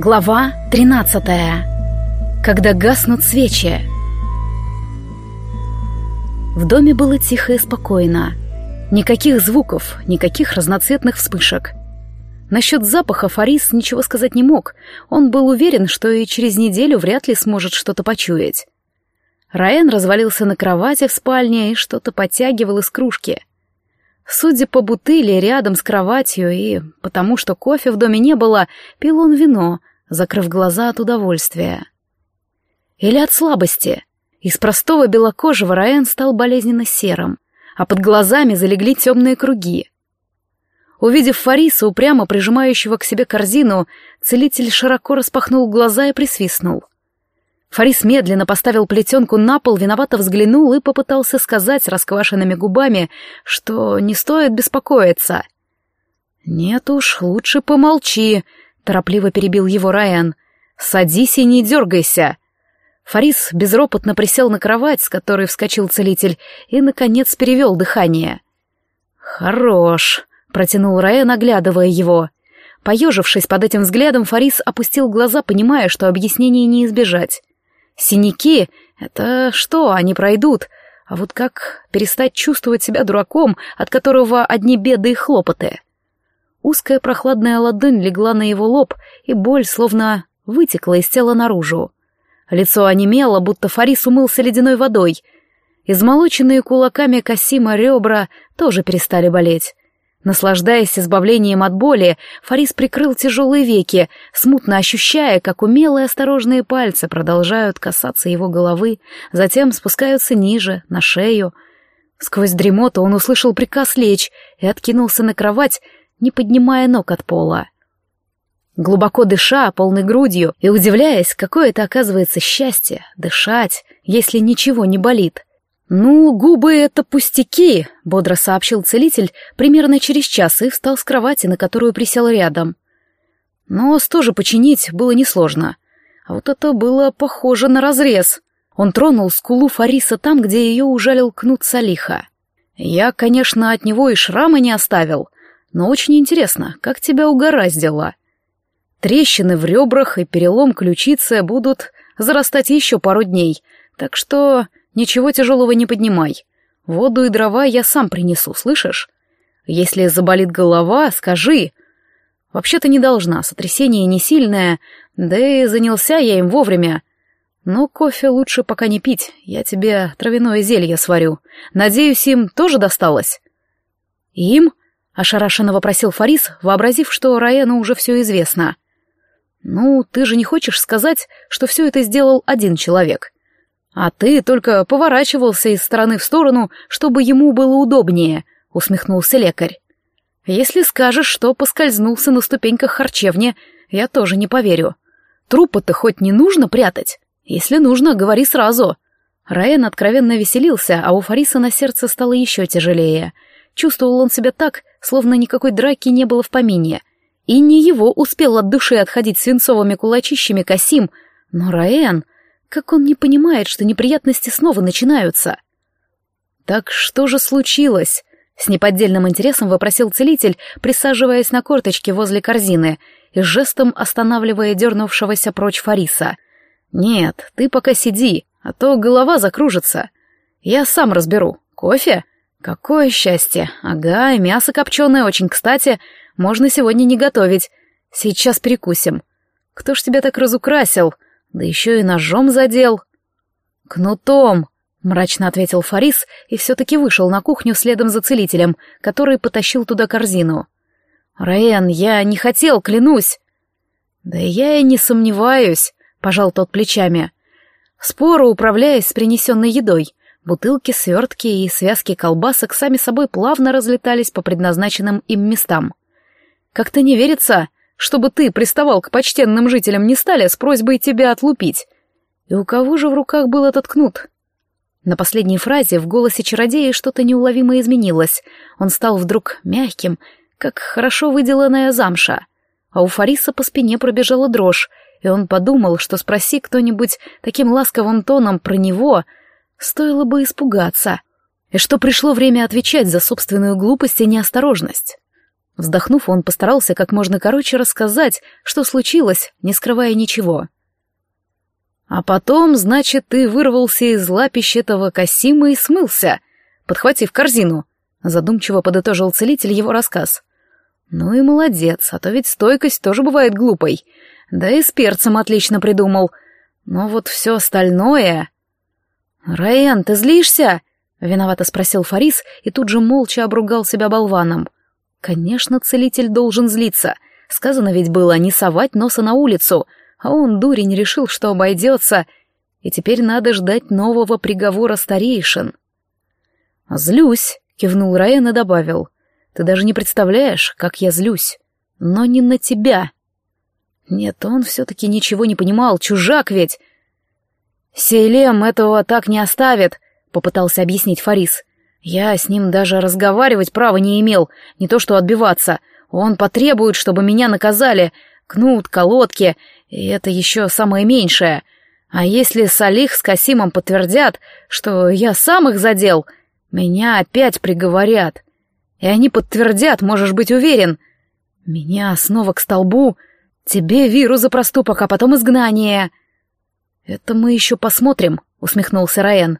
Глава 13. Когда гаснут свечи. В доме было тихо и спокойно. Никаких звуков, никаких разноцветных вспышек. Насчет запаха Фарис ничего сказать не мог. Он был уверен, что и через неделю вряд ли сможет что-то почуять. Раен развалился на кровати в спальне и что-то подтягивал из кружки. Судя по бутыли рядом с кроватью и потому, что кофе в доме не было, пил он вино, закрыв глаза от удовольствия. Или от слабости. Из простого белокожего Раэн стал болезненно серым, а под глазами залегли темные круги. Увидев Фариса, упрямо прижимающего к себе корзину, целитель широко распахнул глаза и присвистнул — Фарис медленно поставил плетенку на пол, виновато взглянул и попытался сказать расквашенными губами, что не стоит беспокоиться. «Нет уж, лучше помолчи», — торопливо перебил его Райан. «Садись и не дергайся». Фарис безропотно присел на кровать, с которой вскочил целитель, и, наконец, перевел дыхание. «Хорош», — протянул Райан, оглядывая его. Поежившись под этим взглядом, Фарис опустил глаза, понимая, что объяснений не избежать. Синяки — это что, они пройдут. А вот как перестать чувствовать себя дураком, от которого одни беды и хлопоты? Узкая прохладная ладонь легла на его лоб, и боль словно вытекла из тела наружу. Лицо онемело, будто Фарис умылся ледяной водой. Измолоченные кулаками Касима ребра тоже перестали болеть. Наслаждаясь избавлением от боли, Фарис прикрыл тяжелые веки, смутно ощущая, как умелые осторожные пальцы продолжают касаться его головы, затем спускаются ниже, на шею. Сквозь дремоту он услышал приказ лечь и откинулся на кровать, не поднимая ног от пола. Глубоко дыша, полной грудью и удивляясь, какое это оказывается счастье — дышать, если ничего не болит — «Ну, губы — это пустяки», — бодро сообщил целитель примерно через час и встал с кровати, на которую присел рядом. Нос тоже починить было несложно. А вот это было похоже на разрез. Он тронул скулу Фариса там, где ее ужалил кнут Салиха. Я, конечно, от него и шрама не оставил, но очень интересно, как тебя угораздило. Трещины в ребрах и перелом ключицы будут зарастать еще пару дней, так что Ничего тяжелого не поднимай. Воду и дрова я сам принесу, слышишь? Если заболит голова, скажи. Вообще-то не должна, сотрясение не сильное, да и занялся я им вовремя. Но кофе лучше пока не пить, я тебе травяное зелье сварю. Надеюсь, им тоже досталось. Им? Ошарашенно вопросил Фарис, вообразив, что Раэну уже все известно. «Ну, ты же не хочешь сказать, что все это сделал один человек?» «А ты только поворачивался из стороны в сторону, чтобы ему было удобнее», — усмехнулся лекарь. «Если скажешь, что поскользнулся на ступеньках харчевни, я тоже не поверю. Трупы-то хоть не нужно прятать? Если нужно, говори сразу». Раен откровенно веселился, а у Фариса на сердце стало еще тяжелее. Чувствовал он себя так, словно никакой драки не было в помине. И не его успел от души отходить свинцовыми кулачищами Касим, но Раен... Как он не понимает, что неприятности снова начинаются? «Так что же случилось?» — с неподдельным интересом вопросил целитель, присаживаясь на корточке возле корзины и жестом останавливая дернувшегося прочь Фариса. «Нет, ты пока сиди, а то голова закружится. Я сам разберу. Кофе? Какое счастье! Ага, и мясо копченое очень кстати. Можно сегодня не готовить. Сейчас перекусим. Кто ж тебя так разукрасил?» Да еще и ножом задел. Кнутом, мрачно ответил Фарис и все-таки вышел на кухню следом за целителем, который потащил туда корзину. Раен, я не хотел, клянусь. Да я и не сомневаюсь, пожал тот плечами. Споро управляясь с принесенной едой, бутылки, свертки и связки колбасок сами собой плавно разлетались по предназначенным им местам. Как-то не верится, чтобы ты приставал к почтенным жителям не стали с просьбой тебя отлупить. И у кого же в руках был этот кнут? На последней фразе в голосе чародея что-то неуловимо изменилось. Он стал вдруг мягким, как хорошо выделанная замша. А у Фариса по спине пробежала дрожь, и он подумал, что спроси кто-нибудь таким ласковым тоном про него, стоило бы испугаться. И что пришло время отвечать за собственную глупость и неосторожность. Вздохнув, он постарался как можно короче рассказать, что случилось, не скрывая ничего. «А потом, значит, ты вырвался из лапищ этого Касима и смылся, подхватив корзину», — задумчиво подытожил целитель его рассказ. «Ну и молодец, а то ведь стойкость тоже бывает глупой. Да и с перцем отлично придумал. Но вот все остальное...» «Раен, ты злишься?» — виновато спросил Фарис и тут же молча обругал себя болваном. «Конечно, целитель должен злиться. Сказано ведь было не совать носа на улицу, а он, дурень, решил, что обойдется, и теперь надо ждать нового приговора старейшин». «Злюсь», — кивнул Раен и добавил. «Ты даже не представляешь, как я злюсь. Но не на тебя». Нет, он все-таки ничего не понимал, чужак ведь. «Сейлем этого так не оставит», — попытался объяснить Фарис. «Я с ним даже разговаривать права не имел, не то что отбиваться. Он потребует, чтобы меня наказали, кнут, колодки, и это еще самое меньшее. А если Салих с Касимом подтвердят, что я сам их задел, меня опять приговорят. И они подтвердят, можешь быть уверен. Меня снова к столбу, тебе вирус за проступок, а потом изгнание». «Это мы еще посмотрим», — усмехнулся Раен.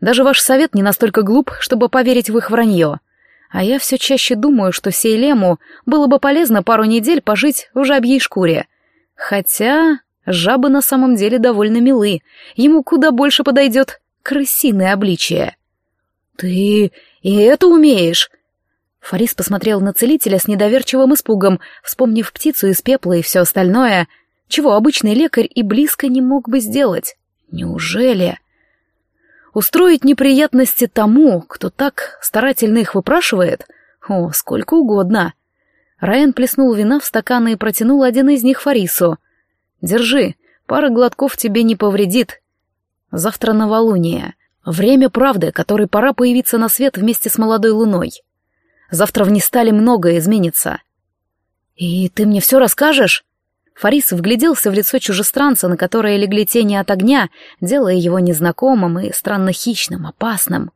«Даже ваш совет не настолько глуп, чтобы поверить в их вранье. А я все чаще думаю, что Сейлему было бы полезно пару недель пожить в жабьей шкуре. Хотя жабы на самом деле довольно милы, ему куда больше подойдет крысиное обличие». «Ты и это умеешь?» Фарис посмотрел на целителя с недоверчивым испугом, вспомнив птицу из пепла и все остальное — чего обычный лекарь и близко не мог бы сделать. Неужели? Устроить неприятности тому, кто так старательно их выпрашивает? О, сколько угодно. Райан плеснул вина в стаканы и протянул один из них Фарису. «Держи, пара глотков тебе не повредит. Завтра новолуние. Время правды, которой пора появиться на свет вместе с молодой луной. Завтра в Нестале многое изменится». «И ты мне все расскажешь?» Фарис вгляделся в лицо чужестранца, на которое легли тени от огня, делая его незнакомым и странно хищным, опасным.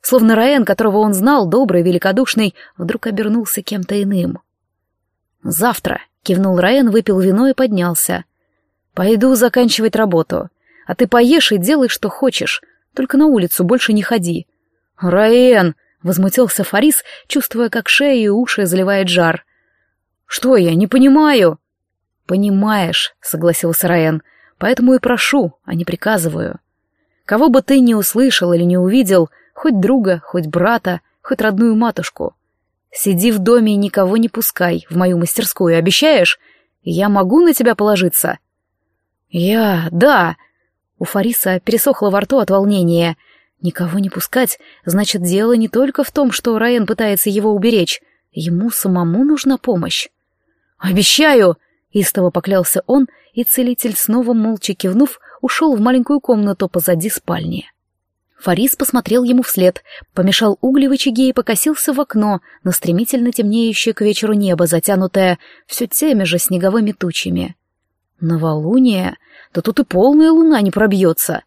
Словно Раен, которого он знал, добрый, великодушный, вдруг обернулся кем-то иным. «Завтра», — кивнул Раен, выпил вино и поднялся. «Пойду заканчивать работу. А ты поешь и делай, что хочешь. Только на улицу больше не ходи». «Раен!» — возмутился Фарис, чувствуя, как шею и уши заливает жар. «Что я, не понимаю?» «Понимаешь», — согласился Раен, — «поэтому и прошу, а не приказываю. Кого бы ты ни услышал или не увидел, хоть друга, хоть брата, хоть родную матушку, сиди в доме и никого не пускай в мою мастерскую, обещаешь? Я могу на тебя положиться?» «Я... да...» У Фариса пересохло во рту от волнения. Никого не пускать, значит, дело не только в том, что Раен пытается его уберечь. Ему самому нужна помощь. «Обещаю!» Истово поклялся он, и целитель, снова молча кивнув, ушел в маленькую комнату позади спальни. Фарис посмотрел ему вслед, помешал угли в очаге и покосился в окно на стремительно темнеющее к вечеру небо, затянутое все теми же снеговыми тучами. Новолуние? Да тут и полная луна не пробьется.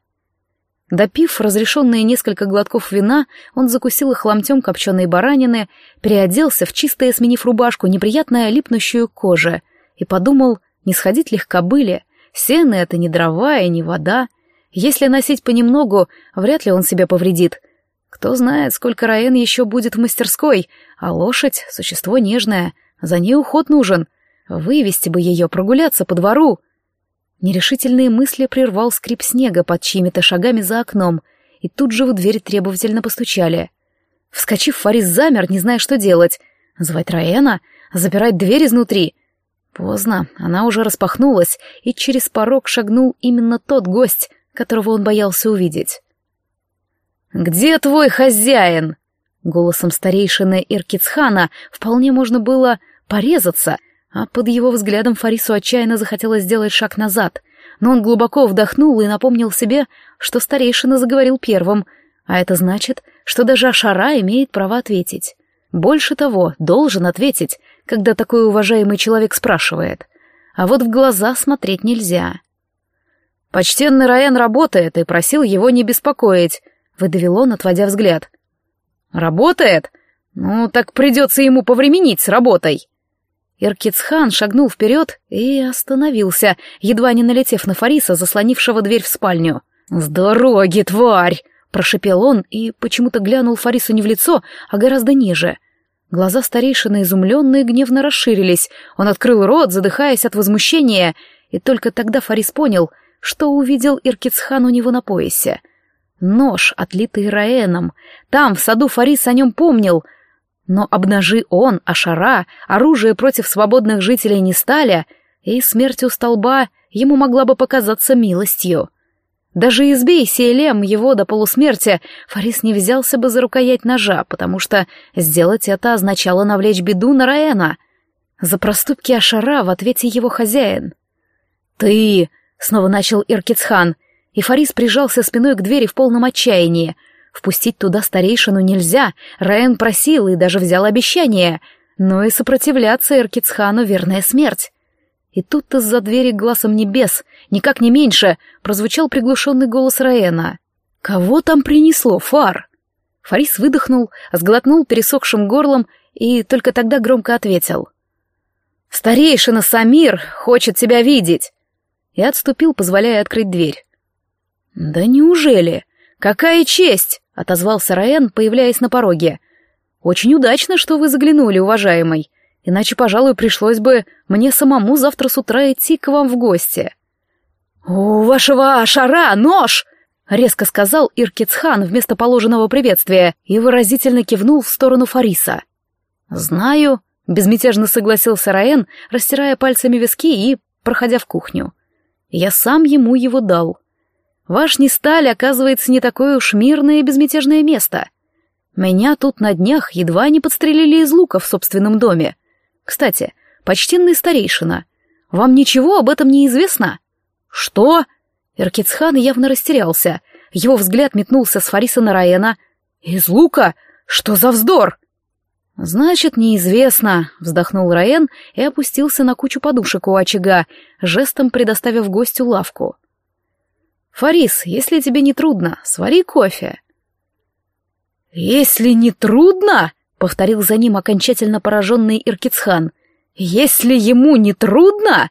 Допив разрешенные несколько глотков вина, он закусил их ломтем копченой баранины, переоделся в чистое, сменив рубашку, неприятно липнущую коже — и подумал, не сходить ли к кобыле, сено — это не дрова и не вода. Если носить понемногу, вряд ли он себе повредит. Кто знает, сколько Раен еще будет в мастерской, а лошадь — существо нежное, за ней уход нужен. Вывести бы ее, прогуляться по двору. Нерешительные мысли прервал скрип снега под чьими-то шагами за окном, и тут же в дверь требовательно постучали. Вскочив, Фарис замер, не зная, что делать. Звать Раена? Запирать дверь изнутри? Поздно, она уже распахнулась, и через порог шагнул именно тот гость, которого он боялся увидеть. «Где твой хозяин?» Голосом старейшины Иркицхана вполне можно было порезаться, а под его взглядом Фарису отчаянно захотелось сделать шаг назад, но он глубоко вдохнул и напомнил себе, что старейшина заговорил первым, а это значит, что даже Ашара имеет право ответить. Больше того, должен ответить, когда такой уважаемый человек спрашивает. А вот в глаза смотреть нельзя. «Почтенный Райан работает и просил его не беспокоить», — выдавил он, отводя взгляд. «Работает? «Ну, так придется ему повременить с работой». Иркицхан шагнул вперед и остановился, едва не налетев на Фариса, заслонившего дверь в спальню. «С дороги, тварь!» — прошипел он и почему-то глянул Фарису не в лицо, а гораздо ниже. Глаза старейшины изумленные гневно расширились. Он открыл рот, задыхаясь от возмущения, и только тогда Фарис понял, что увидел Иркицхан у него на поясе. Нож, отлитый Раэном. Там, в саду, Фарис о нем помнил — но обнажи он, Ашара, оружие против свободных жителей не стали, и смерть у столба ему могла бы показаться милостью. Даже избей Сейлем его до полусмерти, Фарис не взялся бы за рукоять ножа, потому что сделать это означало навлечь беду на Раэна. За проступки Ашара в ответе его хозяин. «Ты!» — снова начал Иркицхан, и Фарис прижался спиной к двери в полном отчаянии — Впустить туда старейшину нельзя, Раен просил и даже взял обещание, но и сопротивляться Эркицхану — верная смерть. И тут из-за двери глазом небес, никак не меньше, прозвучал приглушенный голос Раена. «Кого там принесло, Фар?» Фарис выдохнул, сглотнул пересохшим горлом и только тогда громко ответил. «Старейшина Самир хочет тебя видеть!» И отступил, позволяя открыть дверь. «Да неужели? Какая честь!» — отозвался Раен, появляясь на пороге. «Очень удачно, что вы заглянули, уважаемый. Иначе, пожалуй, пришлось бы мне самому завтра с утра идти к вам в гости». «У вашего шара нож!» — резко сказал Иркицхан вместо положенного приветствия и выразительно кивнул в сторону Фариса. «Знаю», — безмятежно согласился Раен, растирая пальцами виски и проходя в кухню. «Я сам ему его дал». Ваш Несталь, оказывается, не такое уж мирное и безмятежное место. Меня тут на днях едва не подстрелили из лука в собственном доме. Кстати, почтенный старейшина, вам ничего об этом не известно? Что? Иркицхан явно растерялся. Его взгляд метнулся с Фариса на Раена. Из лука? Что за вздор? «Значит, неизвестно», — вздохнул Раен и опустился на кучу подушек у очага, жестом предоставив гостю лавку. «Фарис, если тебе не трудно, свари кофе». «Если не трудно?» — повторил за ним окончательно пораженный Иркицхан. «Если ему не трудно?»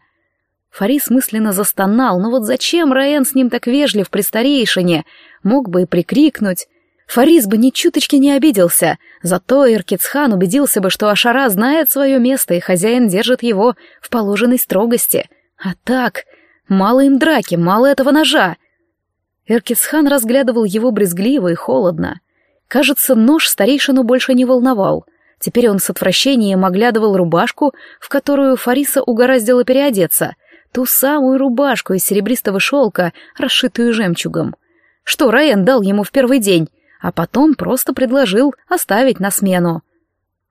Фарис мысленно застонал, но вот зачем Раен с ним так вежлив при старейшине? Мог бы и прикрикнуть. Фарис бы ни чуточки не обиделся, зато Иркицхан убедился бы, что Ашара знает свое место, и хозяин держит его в положенной строгости. А так, мало им драки, мало этого ножа. Эркисхан разглядывал его брезгливо и холодно. Кажется, нож старейшину больше не волновал. Теперь он с отвращением оглядывал рубашку, в которую Фариса угораздило переодеться, ту самую рубашку из серебристого шелка, расшитую жемчугом. Что Райан дал ему в первый день, а потом просто предложил оставить на смену.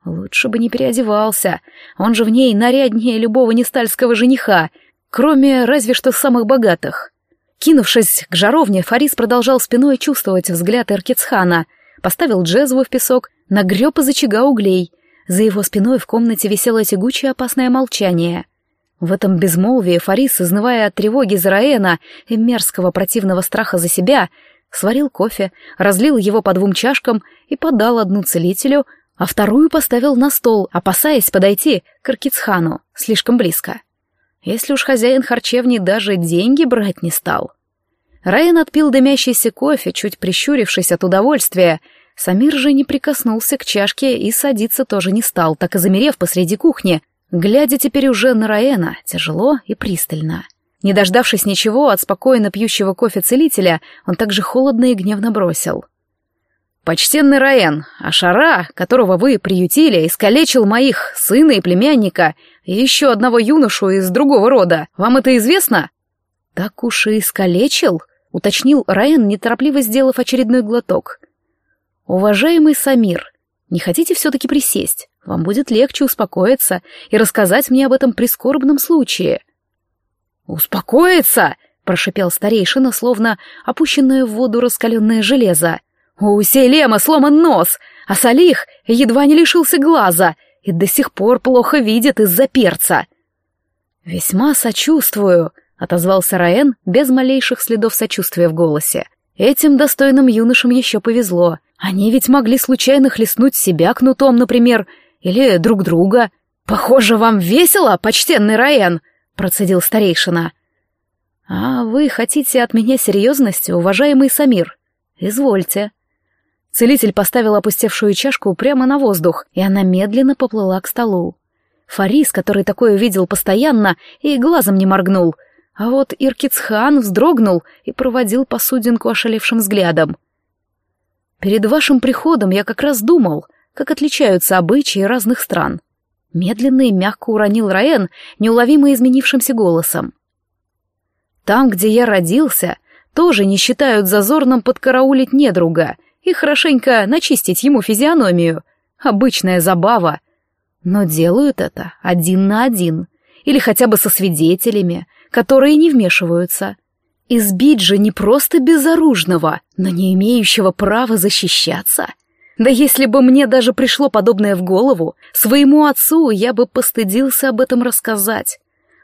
Лучше бы не переодевался, он же в ней наряднее любого нестальского жениха, кроме разве что самых богатых. Кинувшись к жаровне, Фарис продолжал спиной чувствовать взгляд Эркицхана, поставил джезву в песок, нагреб из очага углей. За его спиной в комнате висело тягучее опасное молчание. В этом безмолвии Фарис, изнывая от тревоги за Раэна и мерзкого противного страха за себя, сварил кофе, разлил его по двум чашкам и подал одну целителю, а вторую поставил на стол, опасаясь подойти к Аркицхану слишком близко если уж хозяин харчевни даже деньги брать не стал. Райан отпил дымящийся кофе, чуть прищурившись от удовольствия. Самир же не прикоснулся к чашке и садиться тоже не стал, так и замерев посреди кухни, глядя теперь уже на Раена, тяжело и пристально. Не дождавшись ничего от спокойно пьющего кофе целителя, он также холодно и гневно бросил. «Почтенный Раен, Ашара, которого вы приютили, искалечил моих сына и племянника, и еще одного юношу из другого рода. Вам это известно?» «Так уж и искалечил», — уточнил Раен, неторопливо сделав очередной глоток. «Уважаемый Самир, не хотите все-таки присесть? Вам будет легче успокоиться и рассказать мне об этом прискорбном случае». «Успокоиться?» — прошипел старейшина, словно опущенное в воду раскаленное железо. У Селема сломан нос, а Салих едва не лишился глаза и до сих пор плохо видит из-за перца. «Весьма сочувствую», — отозвался Раен без малейших следов сочувствия в голосе. Этим достойным юношам еще повезло. Они ведь могли случайно хлестнуть себя кнутом, например, или друг друга. «Похоже, вам весело, почтенный Раен», — процедил старейшина. «А вы хотите от меня серьезности, уважаемый Самир? Извольте». Целитель поставил опустевшую чашку прямо на воздух, и она медленно поплыла к столу. Фарис, который такое видел постоянно, и глазом не моргнул, а вот Иркицхан вздрогнул и проводил посудинку ошалевшим взглядом. «Перед вашим приходом я как раз думал, как отличаются обычаи разных стран». Медленно и мягко уронил Раен, неуловимо изменившимся голосом. «Там, где я родился, тоже не считают зазорным подкараулить недруга и хорошенько начистить ему физиономию. Обычная забава. Но делают это один на один, или хотя бы со свидетелями, которые не вмешиваются. Избить же не просто безоружного, но не имеющего права защищаться. Да если бы мне даже пришло подобное в голову, своему отцу я бы постыдился об этом рассказать.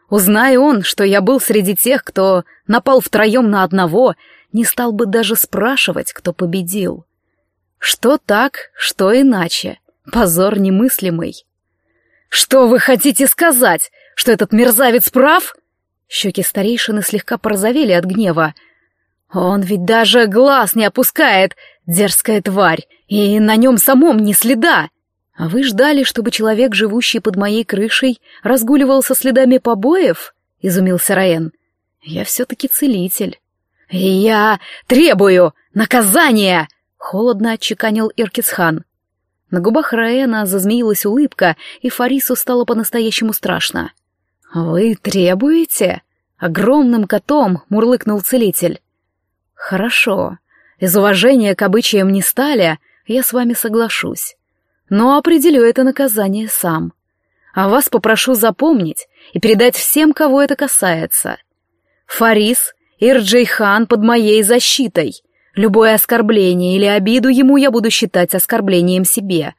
Узная он, что я был среди тех, кто напал втроем на одного, не стал бы даже спрашивать, кто победил. Что так, что иначе. Позор немыслимый. «Что вы хотите сказать? Что этот мерзавец прав?» Щеки старейшины слегка порозовели от гнева. «Он ведь даже глаз не опускает, дерзкая тварь, и на нем самом ни следа!» «А вы ждали, чтобы человек, живущий под моей крышей, разгуливал со следами побоев?» — изумился Раен. «Я все-таки целитель». «Я требую наказания!» — холодно отчеканил Иркицхан. На губах Раэна зазмеилась улыбка, и Фарису стало по-настоящему страшно. «Вы требуете?» — огромным котом мурлыкнул целитель. «Хорошо. Из уважения к обычаям не стали, я с вами соглашусь. Но определю это наказание сам. А вас попрошу запомнить и передать всем, кого это касается. Фарис Ирджейхан под моей защитой. Любое оскорбление или обиду ему я буду считать оскорблением себе.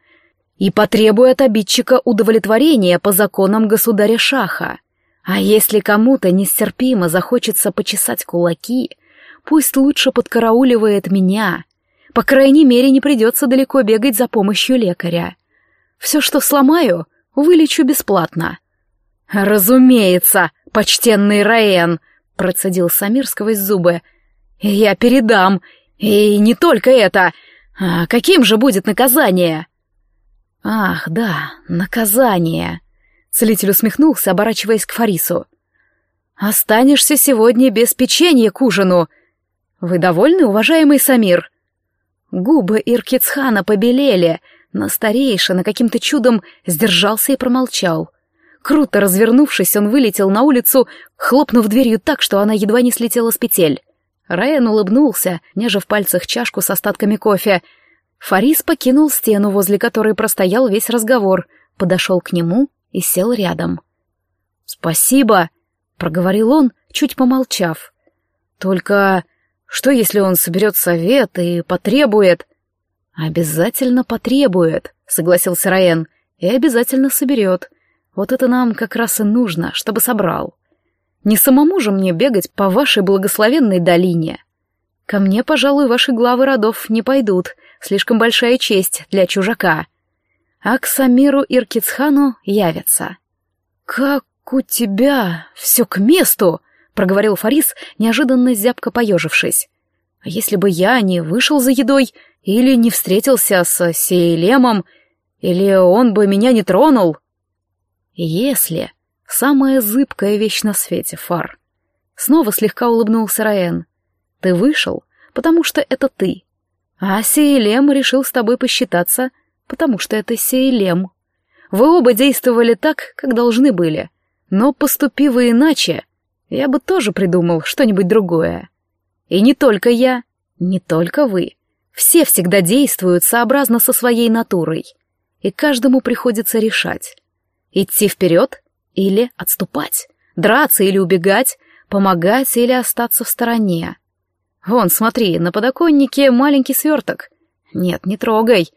И потребую от обидчика удовлетворения по законам государя Шаха. А если кому-то нестерпимо захочется почесать кулаки, пусть лучше подкарауливает меня. По крайней мере, не придется далеко бегать за помощью лекаря. Все, что сломаю, вылечу бесплатно. «Разумеется, почтенный Раен», — процедил Самир сквозь зубы. «Я передам, и не только это. А каким же будет наказание? Ах, да, наказание. Целитель усмехнулся, оборачиваясь к Фарису. Останешься сегодня без печенья к ужину. Вы довольны, уважаемый Самир? Губы Иркицхана побелели, но старейшина каким-то чудом сдержался и промолчал. Круто развернувшись, он вылетел на улицу, хлопнув дверью так, что она едва не слетела с петель. Райан улыбнулся, неже в пальцах чашку с остатками кофе. Фарис покинул стену, возле которой простоял весь разговор, подошел к нему и сел рядом. «Спасибо», — проговорил он, чуть помолчав. «Только что, если он соберет совет и потребует...» «Обязательно потребует», — согласился Раен, — «и обязательно соберет. Вот это нам как раз и нужно, чтобы собрал». Не самому же мне бегать по вашей благословенной долине. Ко мне, пожалуй, ваши главы родов не пойдут, слишком большая честь для чужака. А к Самиру Иркицхану явятся. «Как у тебя все к месту!» — проговорил Фарис, неожиданно зябко поежившись. «А если бы я не вышел за едой, или не встретился с Сейлемом, или он бы меня не тронул?» «Если...» Самая зыбкая вещь на свете, Фар. Снова слегка улыбнулся Раен. Ты вышел, потому что это ты. А Сейлем решил с тобой посчитаться, потому что это Сейлем. Вы оба действовали так, как должны были. Но поступи вы иначе, я бы тоже придумал что-нибудь другое. И не только я, не только вы. Все всегда действуют сообразно со своей натурой. И каждому приходится решать. Идти вперед или отступать, драться или убегать, помогать или остаться в стороне. Вон, смотри, на подоконнике маленький сверток. Нет, не трогай.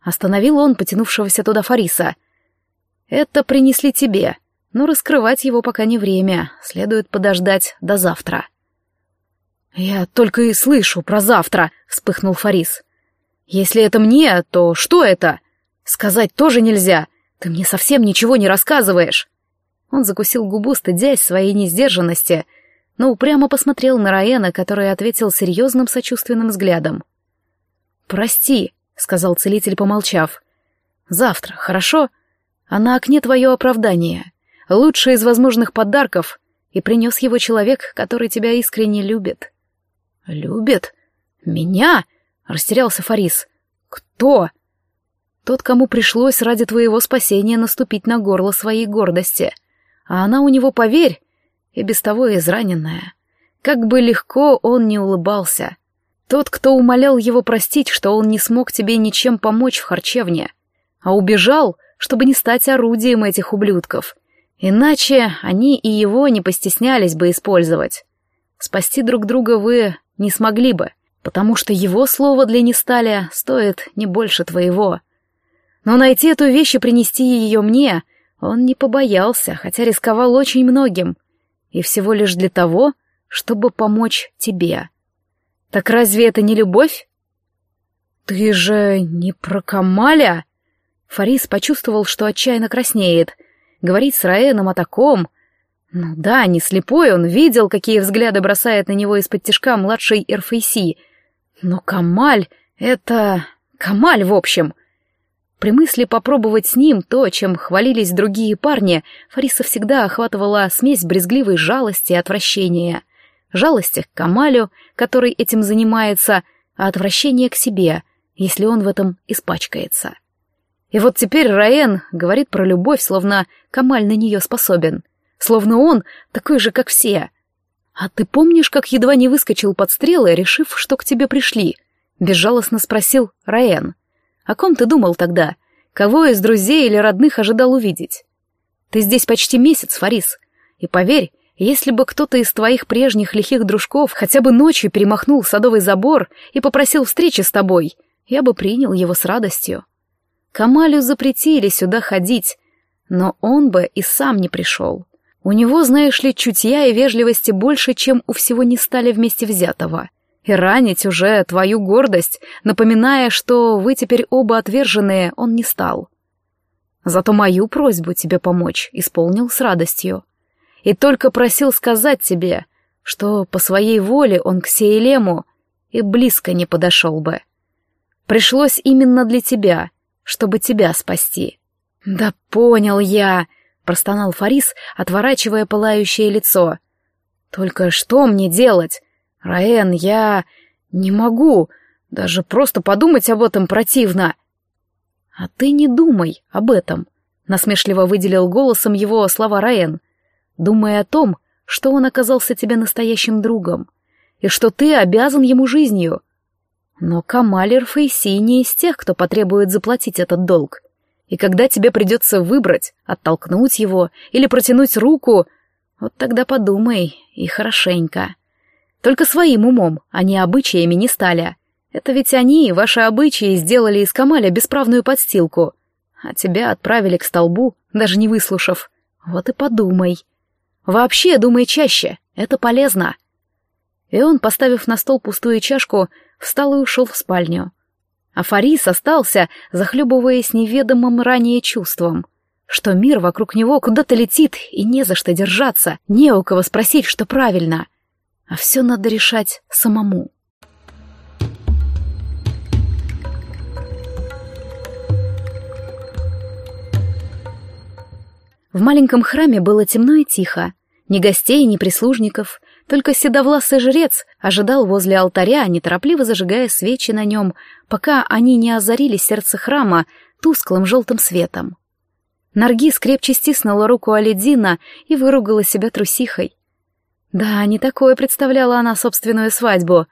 Остановил он потянувшегося туда Фариса. Это принесли тебе, но раскрывать его пока не время, следует подождать до завтра. «Я только и слышу про завтра», — вспыхнул Фарис. «Если это мне, то что это? Сказать тоже нельзя. Ты мне совсем ничего не рассказываешь». Он закусил губу, стыдясь своей несдержанности, но упрямо посмотрел на Раена, который ответил серьезным сочувственным взглядом. «Прости», — сказал целитель, помолчав. «Завтра, хорошо? А на окне твое оправдание. Лучший из возможных подарков, и принес его человек, который тебя искренне любит». «Любит? Меня?» — растерялся Фарис. «Кто?» «Тот, кому пришлось ради твоего спасения наступить на горло своей гордости. А она у него, поверь, и без того израненная. Как бы легко он не улыбался. Тот, кто умолял его простить, что он не смог тебе ничем помочь в харчевне, а убежал, чтобы не стать орудием этих ублюдков. Иначе они и его не постеснялись бы использовать. Спасти друг друга вы не смогли бы, потому что его слово для Несталя стоит не больше твоего. Но найти эту вещь и принести ее мне он не побоялся, хотя рисковал очень многим, и всего лишь для того, чтобы помочь тебе. Так разве это не любовь? Ты же не про Камаля? Фарис почувствовал, что отчаянно краснеет. Говорить с Раэном о таком... Ну да, не слепой, он видел, какие взгляды бросает на него из-под тишка младший Эрфейси. Но Камаль — это... Камаль, в общем. При мысли попробовать с ним то, чем хвалились другие парни, Фариса всегда охватывала смесь брезгливой жалости и отвращения. Жалости к Камалю, который этим занимается, а отвращение к себе, если он в этом испачкается. И вот теперь Раен говорит про любовь, словно Камаль на нее способен. Словно он такой же, как все. А ты помнишь, как едва не выскочил под стрелы, решив, что к тебе пришли? Безжалостно спросил Раен. О ком ты думал тогда? Кого из друзей или родных ожидал увидеть? Ты здесь почти месяц, Фарис. И поверь, если бы кто-то из твоих прежних лихих дружков хотя бы ночью перемахнул садовый забор и попросил встречи с тобой, я бы принял его с радостью. Камалю запретили сюда ходить, но он бы и сам не пришел. У него, знаешь ли, чутья и вежливости больше, чем у всего не стали вместе взятого. И ранить уже твою гордость, напоминая, что вы теперь оба отверженные, он не стал. Зато мою просьбу тебе помочь исполнил с радостью. И только просил сказать тебе, что по своей воле он к Сейлему и близко не подошел бы. Пришлось именно для тебя, чтобы тебя спасти. Да понял я, простонал Фарис, отворачивая пылающее лицо. Только что мне делать? Раен, я не могу, даже просто подумать об этом противно. А ты не думай об этом, насмешливо выделил голосом его слова Раен. Думай о том, что он оказался тебе настоящим другом, и что ты обязан ему жизнью. Но Камалер Фейси не из тех, кто потребует заплатить этот долг. И когда тебе придется выбрать, оттолкнуть его или протянуть руку, вот тогда подумай и хорошенько. Только своим умом, а не обычаями не стали. Это ведь они, ваши обычаи, сделали из Камаля бесправную подстилку. А тебя отправили к столбу, даже не выслушав. Вот и подумай. Вообще думай чаще, это полезно. И он, поставив на стол пустую чашку, встал и ушел в спальню. А Фарис остался, захлебываясь неведомым ранее чувством, что мир вокруг него куда-то летит и не за что держаться, не у кого спросить, что правильно. А все надо решать самому. В маленьком храме было темно и тихо. Ни гостей, ни прислужников, только седовласый жрец ожидал возле алтаря, неторопливо зажигая свечи на нем, пока они не озарили сердце храма тусклым желтым светом. Наргиз крепче стиснула руку Алидина и выругала себя трусихой. Да, не такое представляла она собственную свадьбу.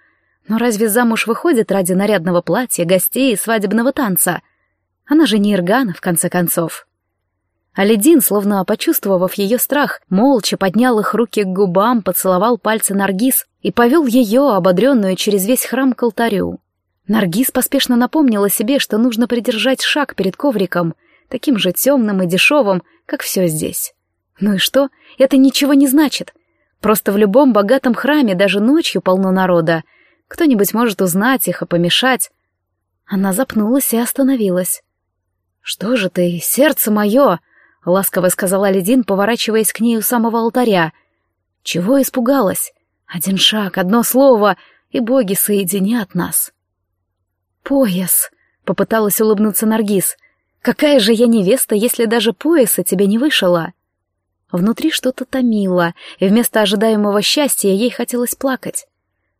Но разве замуж выходит ради нарядного платья, гостей и свадебного танца? Она же не Иргана, в конце концов. Алидин, словно почувствовав ее страх, молча поднял их руки к губам, поцеловал пальцы Наргиз и повел ее, ободренную через весь храм к алтарю. Наргиз поспешно напомнила себе, что нужно придержать шаг перед ковриком, таким же темным и дешевым, как все здесь. Ну и что? Это ничего не значит. Просто в любом богатом храме даже ночью полно народа. Кто-нибудь может узнать их и помешать. Она запнулась и остановилась. «Что же ты, сердце мое!» — ласково сказала Ледин, поворачиваясь к ней у самого алтаря. «Чего испугалась? Один шаг, одно слово, и боги соединят нас». «Пояс!» — попыталась улыбнуться Наргиз. «Какая же я невеста, если даже пояса тебе не вышила?» Внутри что-то томило, и вместо ожидаемого счастья ей хотелось плакать.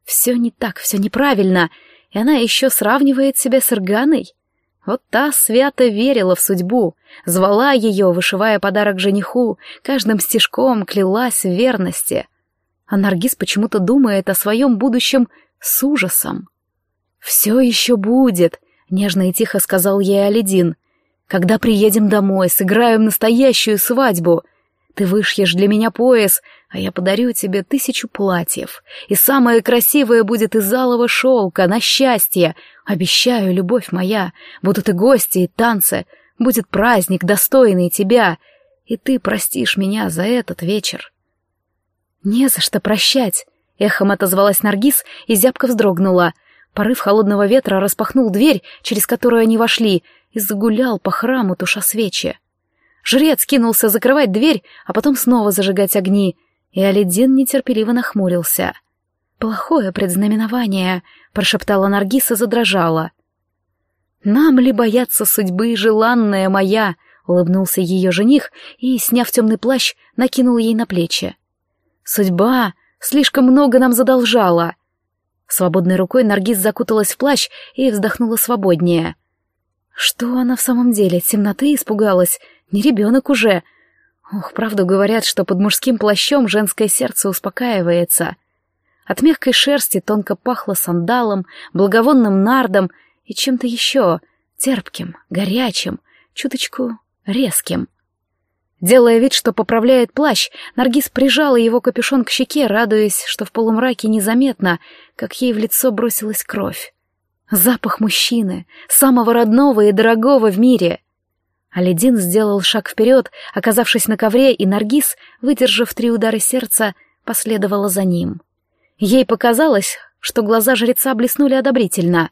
Все не так, все неправильно, и она еще сравнивает себя с Ирганой. Вот та свято верила в судьбу, звала ее, вышивая подарок жениху, каждым стежком клялась в верности. А Наргиз почему-то думает о своем будущем с ужасом. «Все еще будет», — нежно и тихо сказал ей Алидин. «Когда приедем домой, сыграем настоящую свадьбу. Ты вышьешь для меня пояс, а я подарю тебе тысячу платьев. И самое красивое будет из алого шелка, на счастье. Обещаю, любовь моя, будут и гости, и танцы. Будет праздник, достойный тебя. И ты простишь меня за этот вечер. Не за что прощать. Эхом отозвалась Наргиз и зябко вздрогнула. Порыв холодного ветра распахнул дверь, через которую они вошли, и загулял по храму, туша свечи. Жрец кинулся закрывать дверь, а потом снова зажигать огни, и Алидин нетерпеливо нахмурился. «Плохое предзнаменование», — прошептала Наргиса, задрожала. «Нам ли бояться судьбы, желанная моя?» — улыбнулся ее жених и, сняв темный плащ, накинул ей на плечи. «Судьба слишком много нам задолжала». Свободной рукой Наргиз закуталась в плащ и вздохнула свободнее. Что она в самом деле, темноты испугалась не ребенок уже. Ох, правду говорят, что под мужским плащом женское сердце успокаивается. От мягкой шерсти тонко пахло сандалом, благовонным нардом и чем-то еще, терпким, горячим, чуточку резким. Делая вид, что поправляет плащ, Наргиз прижала его капюшон к щеке, радуясь, что в полумраке незаметно, как ей в лицо бросилась кровь. Запах мужчины, самого родного и дорогого в мире — Алидин сделал шаг вперед, оказавшись на ковре, и Наргиз, выдержав три удара сердца, последовала за ним. Ей показалось, что глаза жреца блеснули одобрительно.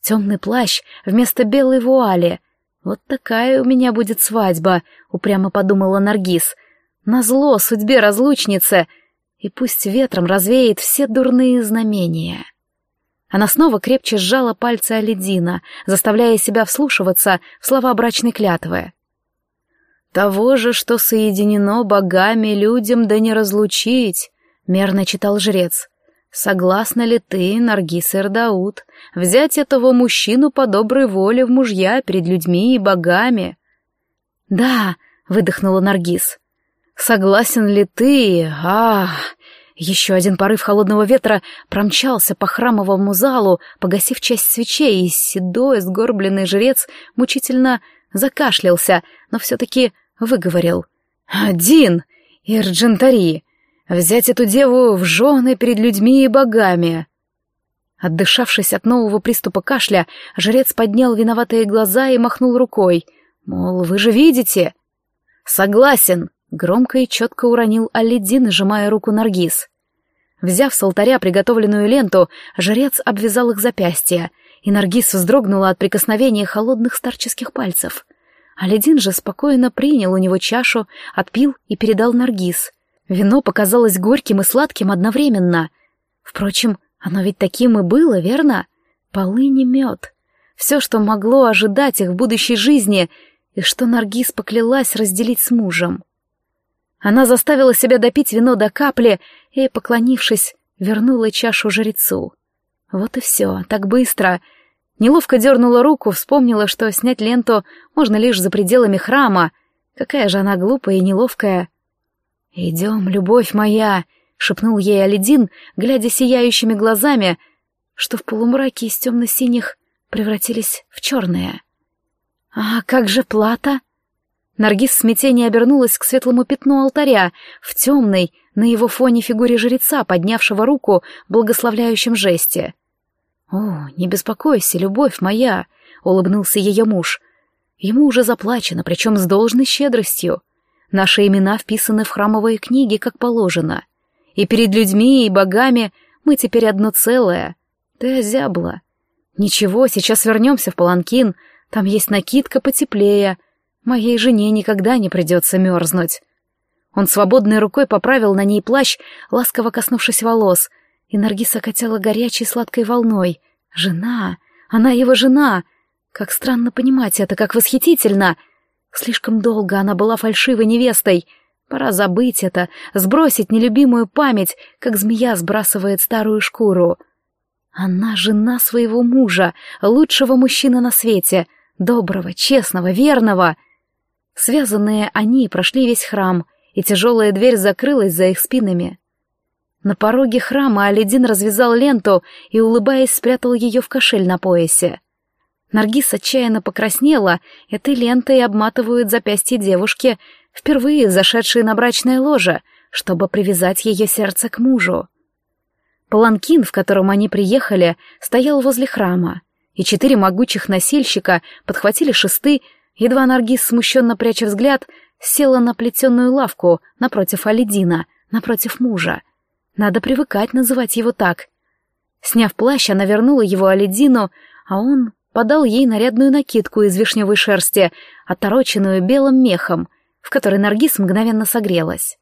Темный плащ вместо белой вуали. Вот такая у меня будет свадьба, упрямо подумала Наргиз. Назло судьбе разлучницы, и пусть ветром развеет все дурные знамения. Она снова крепче сжала пальцы Алидина, заставляя себя вслушиваться в слова брачной клятвы. «Того же, что соединено богами, людям да не разлучить», — мерно читал жрец. «Согласна ли ты, Наргиз Эрдаут, взять этого мужчину по доброй воле в мужья перед людьми и богами?» «Да», — выдохнула Наргиз. «Согласен ли ты, ах, еще один порыв холодного ветра промчался по храмовому залу, погасив часть свечей, и седой, сгорбленный жрец мучительно закашлялся, но все-таки выговорил. «Один! Ирджентари! Взять эту деву в жены перед людьми и богами!» Отдышавшись от нового приступа кашля, жрец поднял виноватые глаза и махнул рукой. Мол, вы же видите? «Согласен!» — громко и четко уронил Алидин, сжимая руку Наргиз. Взяв с алтаря приготовленную ленту, жрец обвязал их запястья, и Наргиз вздрогнула от прикосновения холодных старческих пальцев. Алидин же спокойно принял у него чашу, отпил и передал Наргиз. Вино показалось горьким и сладким одновременно. Впрочем, оно ведь таким и было, верно? Полыни мед. Все, что могло ожидать их в будущей жизни, и что Наргиз поклялась разделить с мужем. Она заставила себя допить вино до капли и, поклонившись, вернула чашу жрецу. Вот и все, так быстро. Неловко дернула руку, вспомнила, что снять ленту можно лишь за пределами храма. Какая же она глупая и неловкая. «Идем, любовь моя!» — шепнул ей Алидин, глядя сияющими глазами, что в полумраке из темно-синих превратились в черные. «А как же плата?» Наргиз в смятении обернулась к светлому пятну алтаря, в темной, на его фоне фигуре жреца, поднявшего руку в благословляющем жесте. «О, не беспокойся, любовь моя!» — улыбнулся ее муж. «Ему уже заплачено, причем с должной щедростью. Наши имена вписаны в храмовые книги, как положено. И перед людьми, и богами мы теперь одно целое. Ты озябла. Ничего, сейчас вернемся в Паланкин, там есть накидка потеплее. Моей жене никогда не придется мерзнуть. Он свободной рукой поправил на ней плащ, ласково коснувшись волос, и Наргиса катила горячей сладкой волной. Жена! Она его жена! Как странно понимать это, как восхитительно! Слишком долго она была фальшивой невестой. Пора забыть это, сбросить нелюбимую память, как змея сбрасывает старую шкуру. Она жена своего мужа, лучшего мужчины на свете, доброго, честного, верного. Связанные они прошли весь храм, и тяжелая дверь закрылась за их спинами. На пороге храма Алидин развязал ленту и, улыбаясь, спрятал ее в кошель на поясе. Наргиз отчаянно покраснела, этой лентой обматывают запястье девушки, впервые зашедшей на брачное ложе, чтобы привязать ее сердце к мужу. Паланкин, в котором они приехали, стоял возле храма, и четыре могучих носильщика подхватили шесты, едва Наргиз, смущенно пряча взгляд, села на плетеную лавку напротив Алидина, напротив мужа. Надо привыкать называть его так. Сняв плащ, она вернула его Алидину, а он подал ей нарядную накидку из вишневой шерсти, отороченную белым мехом, в которой Наргиз мгновенно согрелась.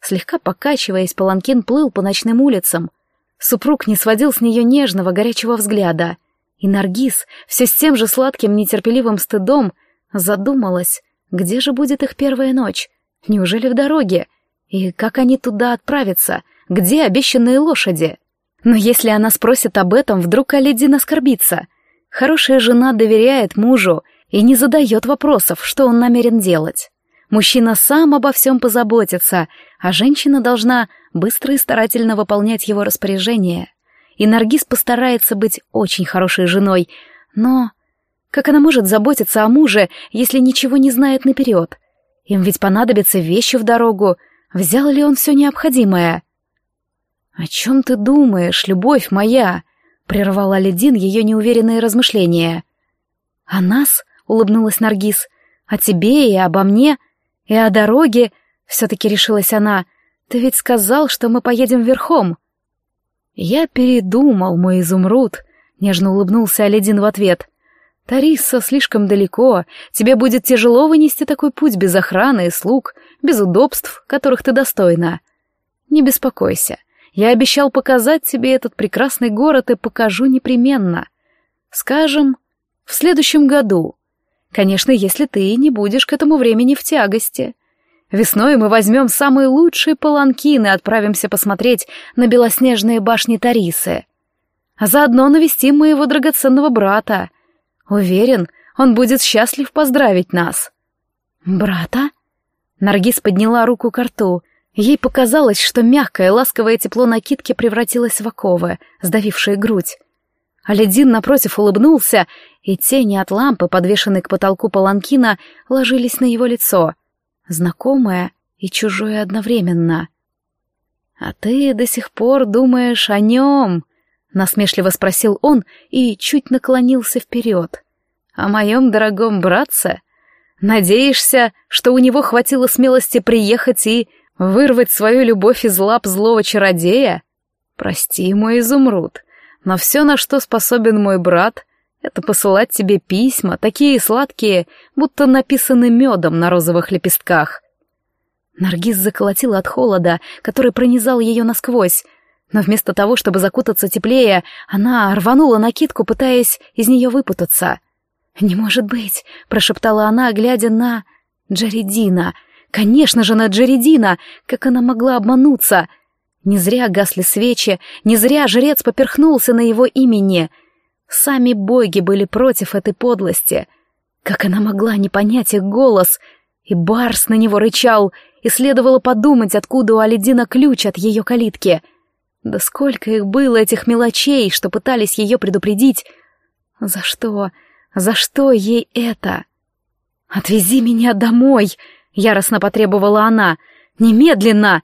Слегка покачиваясь, паланкин плыл по ночным улицам. Супруг не сводил с нее нежного, горячего взгляда. И Наргиз, все с тем же сладким, нетерпеливым стыдом, задумалась, где же будет их первая ночь? Неужели в дороге? И как они туда отправятся? Где обещанные лошади? Но если она спросит об этом, вдруг Алидин оскорбится — Хорошая жена доверяет мужу и не задает вопросов, что он намерен делать. Мужчина сам обо всем позаботится, а женщина должна быстро и старательно выполнять его распоряжения. И Наргиз постарается быть очень хорошей женой, но... Как она может заботиться о муже, если ничего не знает наперед? Им ведь понадобятся вещи в дорогу. Взял ли он все необходимое? «О чем ты думаешь, любовь моя?» — прервала Ледин ее неуверенные размышления. «О нас?» — улыбнулась Наргиз. «О тебе и обо мне, и о дороге», — все-таки решилась она. «Ты ведь сказал, что мы поедем верхом». «Я передумал, мой изумруд», — нежно улыбнулся Аледин в ответ. «Тариса слишком далеко, тебе будет тяжело вынести такой путь без охраны и слуг, без удобств, которых ты достойна. Не беспокойся, я обещал показать тебе этот прекрасный город и покажу непременно. Скажем, в следующем году. Конечно, если ты не будешь к этому времени в тягости. Весной мы возьмем самые лучшие паланкины и отправимся посмотреть на белоснежные башни Тарисы. А заодно навестим моего драгоценного брата. Уверен, он будет счастлив поздравить нас. Брата? Наргиз подняла руку к рту — Ей показалось, что мягкое, ласковое тепло накидки превратилось в оковы, сдавившие грудь. Алядин напротив улыбнулся, и тени от лампы, подвешенной к потолку паланкина, ложились на его лицо. Знакомое и чужое одновременно. «А ты до сих пор думаешь о нем?» — насмешливо спросил он и чуть наклонился вперед. «О моем дорогом братце? Надеешься, что у него хватило смелости приехать и Вырвать свою любовь из лап злого чародея? Прости, мой изумруд, но все, на что способен мой брат, это посылать тебе письма, такие сладкие, будто написаны медом на розовых лепестках. Наргиз заколотила от холода, который пронизал ее насквозь, но вместо того, чтобы закутаться теплее, она рванула накидку, пытаясь из нее выпутаться. «Не может быть!» — прошептала она, глядя на Джаридина — Конечно же, на Джеридина! Как она могла обмануться? Не зря гасли свечи, не зря жрец поперхнулся на его имени. Сами боги были против этой подлости. Как она могла не понять их голос? И Барс на него рычал, и следовало подумать, откуда у Алидина ключ от ее калитки. Да сколько их было, этих мелочей, что пытались ее предупредить. За что? За что ей это? «Отвези меня домой!» Яростно потребовала она. «Немедленно!»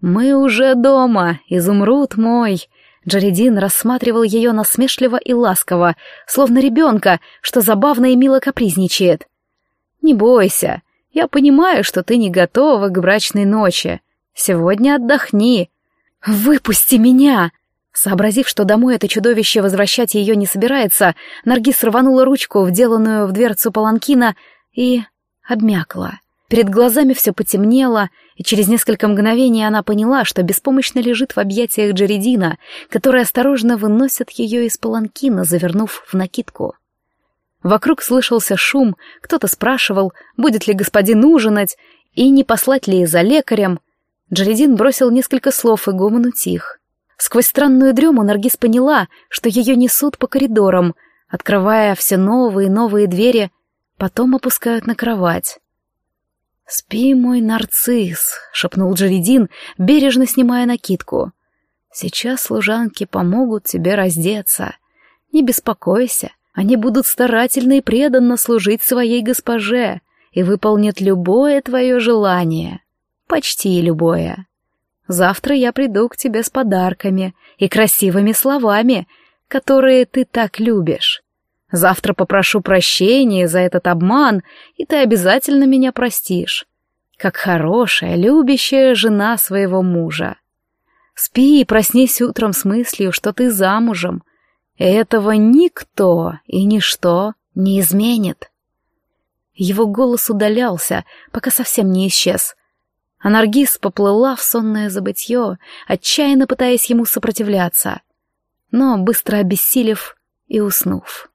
«Мы уже дома, изумруд мой!» Джаридин рассматривал ее насмешливо и ласково, словно ребенка, что забавно и мило капризничает. «Не бойся, я понимаю, что ты не готова к брачной ночи. Сегодня отдохни. «Выпусти меня!» Сообразив, что домой это чудовище возвращать ее не собирается, Наргиз рванула ручку, вделанную в дверцу паланкина, и обмякла. Перед глазами все потемнело, и через несколько мгновений она поняла, что беспомощно лежит в объятиях Джередина, который осторожно выносит ее из паланкина, завернув в накидку. Вокруг слышался шум, кто-то спрашивал, будет ли господин ужинать, и не послать ли за лекарем. Джередин бросил несколько слов, и гомон утих. Сквозь странную дрему Наргиз поняла, что ее несут по коридорам, открывая все новые и новые двери, потом опускают на кровать. «Спи, мой нарцисс», — шепнул Джередин, бережно снимая накидку. «Сейчас служанки помогут тебе раздеться. Не беспокойся, они будут старательно и преданно служить своей госпоже и выполнят любое твое желание. Почти любое. Завтра я приду к тебе с подарками и красивыми словами, которые ты так любишь. Завтра попрошу прощения за этот обман, и ты обязательно меня простишь. Как хорошая, любящая жена своего мужа. Спи и проснись утром с мыслью, что ты замужем. Этого никто и ничто не изменит. Его голос удалялся, пока совсем не исчез. А поплыла в сонное забытье, отчаянно пытаясь ему сопротивляться, но быстро обессилев и уснув.